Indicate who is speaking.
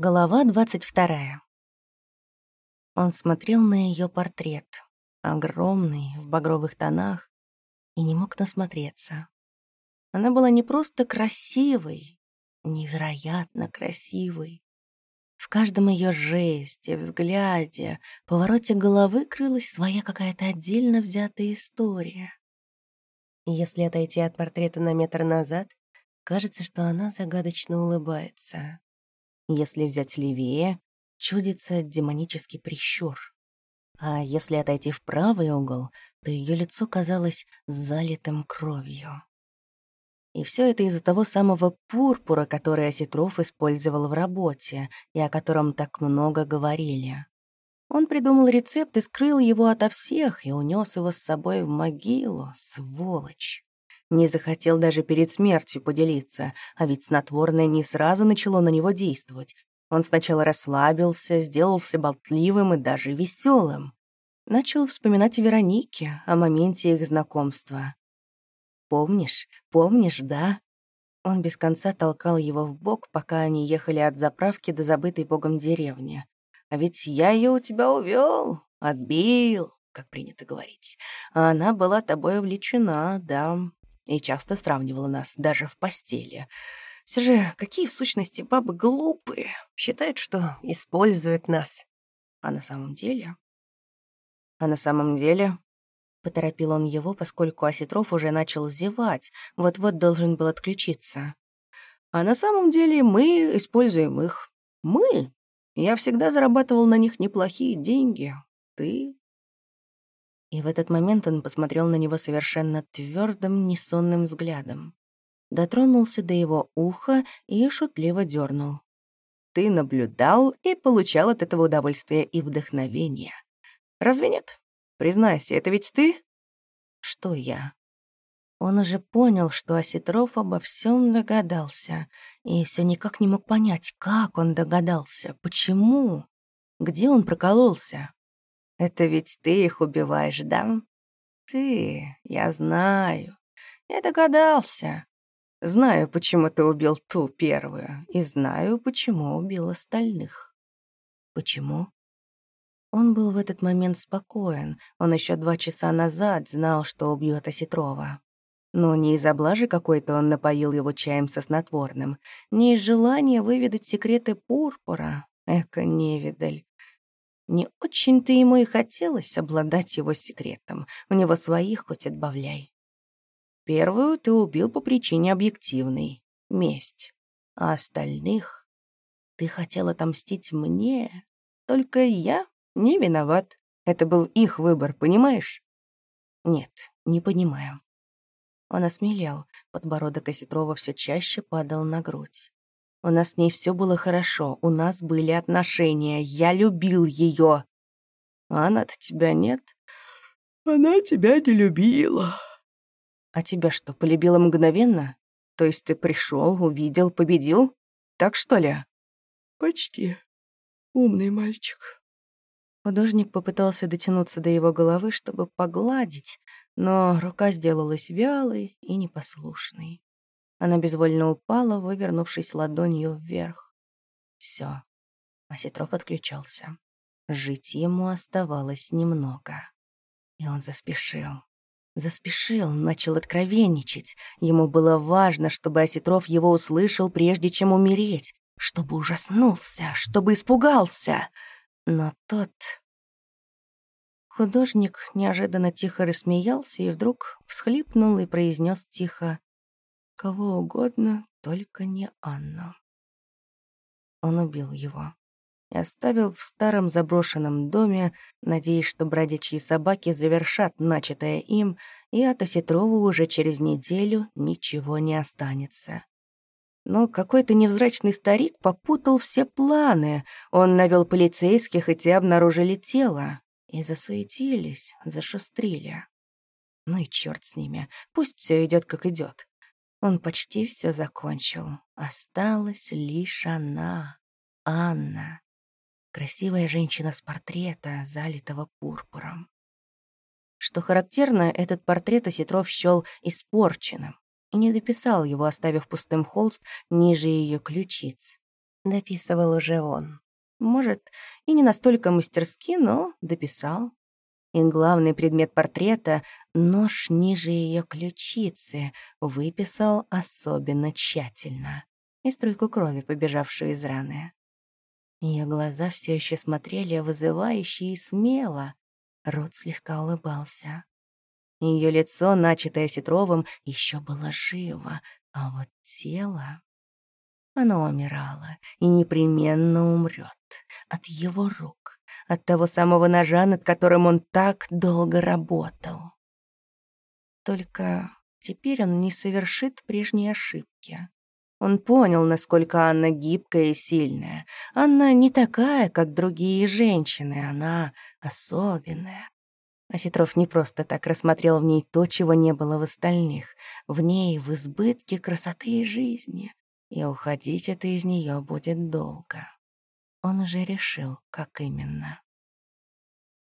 Speaker 1: Двадцать вторая. Он смотрел на ее портрет, огромный, в багровых тонах, и не мог насмотреться. Она была не просто красивой, невероятно красивой. В каждом ее жесте, взгляде, повороте головы крылась своя какая-то отдельно взятая история. Если отойти от портрета на метр назад, кажется, что она загадочно улыбается. Если взять левее, чудится демонический прищур. А если отойти в правый угол, то ее лицо казалось залитым кровью. И все это из-за того самого пурпура, который Осетров использовал в работе и о котором так много говорили. Он придумал рецепт и скрыл его ото всех, и унес его с собой в могилу, сволочь. Не захотел даже перед смертью поделиться, а ведь снотворное не сразу начало на него действовать. Он сначала расслабился, сделался болтливым и даже веселым. Начал вспоминать о Веронике, о моменте их знакомства. «Помнишь? Помнишь, да?» Он без конца толкал его в бок, пока они ехали от заправки до забытой богом деревни. «А ведь я ее у тебя увел, отбил, как принято говорить. А она была тобой увлечена, да, и часто сравнивала нас даже в постели. Все же, какие в сущности бабы глупые, считают, что используют нас. А на самом деле... А на самом деле... Поторопил он его, поскольку Осетров уже начал зевать, вот-вот должен был отключиться. А на самом деле мы используем их. Мы? Я всегда зарабатывал на них неплохие деньги. Ты и в этот момент он посмотрел на него совершенно твердым, несонным взглядом. Дотронулся до его уха и шутливо дернул. «Ты наблюдал и получал от этого удовольствие и вдохновение. Разве нет? Признайся, это ведь ты?» «Что я?» Он уже понял, что Осетров обо всем догадался, и все никак не мог понять, как он догадался, почему, где он прокололся. Это ведь ты их убиваешь, да? Ты, я знаю. Я догадался. Знаю, почему ты убил ту первую, и знаю, почему убил остальных. Почему? Он был в этот момент спокоен. Он еще два часа назад знал, что убьет Осетрова. Но не из облажи какой-то он напоил его чаем со снотворным, не из желания выведать секреты пурпура. Эко невидаль. Не очень-то ему и хотелось обладать его секретом. У него своих хоть отбавляй. Первую ты убил по причине объективной — месть. А остальных... Ты хотел отомстить мне. Только я не виноват. Это был их выбор, понимаешь? Нет, не понимаю. Он осмелел, подбородок Осетрова все чаще падал на грудь. У нас с ней все было хорошо, у нас были отношения, я любил ее. А она-то тебя нет? Она тебя не любила. А тебя что, полюбила мгновенно? То есть ты пришел, увидел, победил? Так что ли? Почти. Умный мальчик. Художник попытался дотянуться до его головы, чтобы погладить, но рука сделалась вялой и непослушной. Она безвольно упала, вывернувшись ладонью вверх. Все. Осетров отключался. Жить ему оставалось немного. И он заспешил. Заспешил, начал откровенничать. Ему было важно, чтобы Осетров его услышал, прежде чем умереть, чтобы ужаснулся, чтобы испугался. Но тот... Художник неожиданно тихо рассмеялся и вдруг всхлипнул и произнес тихо Кого угодно, только не Анну. Он убил его и оставил в старом заброшенном доме, надеясь, что бродячие собаки завершат начатое им, и от Осетрова уже через неделю ничего не останется. Но какой-то невзрачный старик попутал все планы. Он навел полицейских, и те обнаружили тело. И засуетились, зашустрили. Ну и черт с ними, пусть все идет как идет. Он почти все закончил. Осталась лишь она, Анна. Красивая женщина с портрета, залитого пурпуром. Что характерно, этот портрет Осетров счел испорченным и не дописал его, оставив пустым холст ниже ее ключиц. Дописывал уже он. Может, и не настолько мастерски, но дописал. И главный предмет портрета — нож ниже ее ключицы — выписал особенно тщательно. И струйку крови, побежавшую из раны. Ее глаза все еще смотрели вызывающе и смело. Рот слегка улыбался. Ее лицо, начатое Сетровым, еще было живо, а вот тело... Оно умирало и непременно умрет от его рук, от того самого ножа, над которым он так долго работал. Только теперь он не совершит прежней ошибки. Он понял, насколько Анна гибкая и сильная. Анна не такая, как другие женщины, она особенная. Осетров не просто так рассмотрел в ней то, чего не было в остальных. В ней в избытке красоты и жизни. И уходить это из нее будет долго. Он уже решил, как именно.